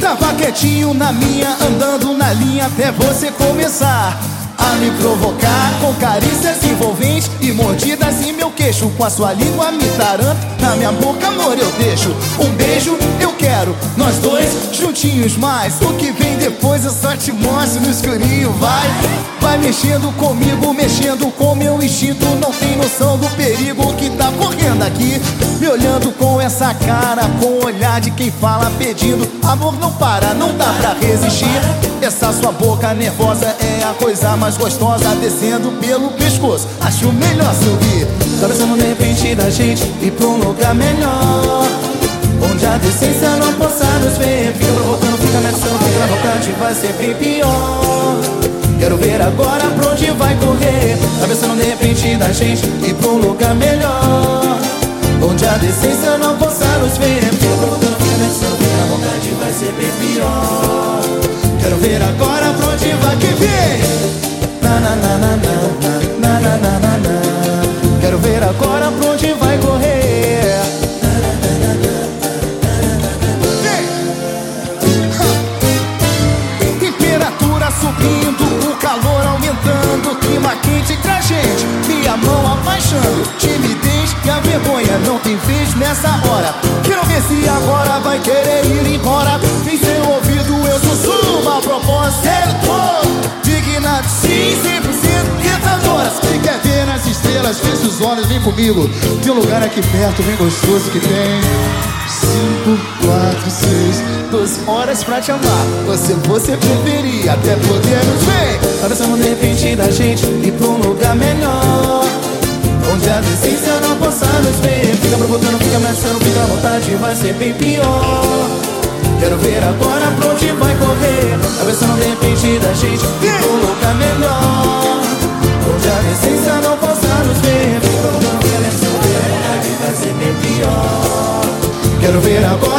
Tava quietinho na minha, andando na linha até você começar a me provocar com carícias envolventes e mordidas em meu queixo. Com a sua língua me tarando na minha boca, amor, eu deixo um beijo. Eu quero nós dois juntinhos, mas o que vem depois eu só te mostro no escurinho. Vai, vai mexendo comigo, mexendo com meu instinto. Não tem noção do perigo que tá correndo aqui. Me olhando com essa cara, com o olhar de quem fala pedindo. Amor, não para, não dá pra resistir. Essa sua boca nervosa é a coisa mais gostosa descendo pelo pescoço. Acho melhor subir. Tá pensando de repente da gente ir pra um lugar melhor. Onde a decência não possa nos ver. Fica provocando, fica ameaçando, fica na vontade, vai bem pior. Quero ver agora pra onde vai correr. Tá pensando de repente da gente ir pra um lugar melhor. Onde a decência não possa nos ver. Gente, minha mão abaixando, timidez e a vergonha não tem vez nessa hora. Quero ver se agora os olhos, vem comigo. Tem um lugar aqui perto, bem gostoso que tem. Cinco, quatro, seis, doze horas pra te amar. Você, você preferir, até podemos ver. Tá pensando de repente da gente ir pra um lugar melhor. Onde a decência não possa nos ver. Fica provocando, fica ameaçando, fica à vontade, vai ser bem pior. Quero ver agora pra onde vai correr. Tá pensando de repente da gente ir pra um lugar melhor. Quero ver agora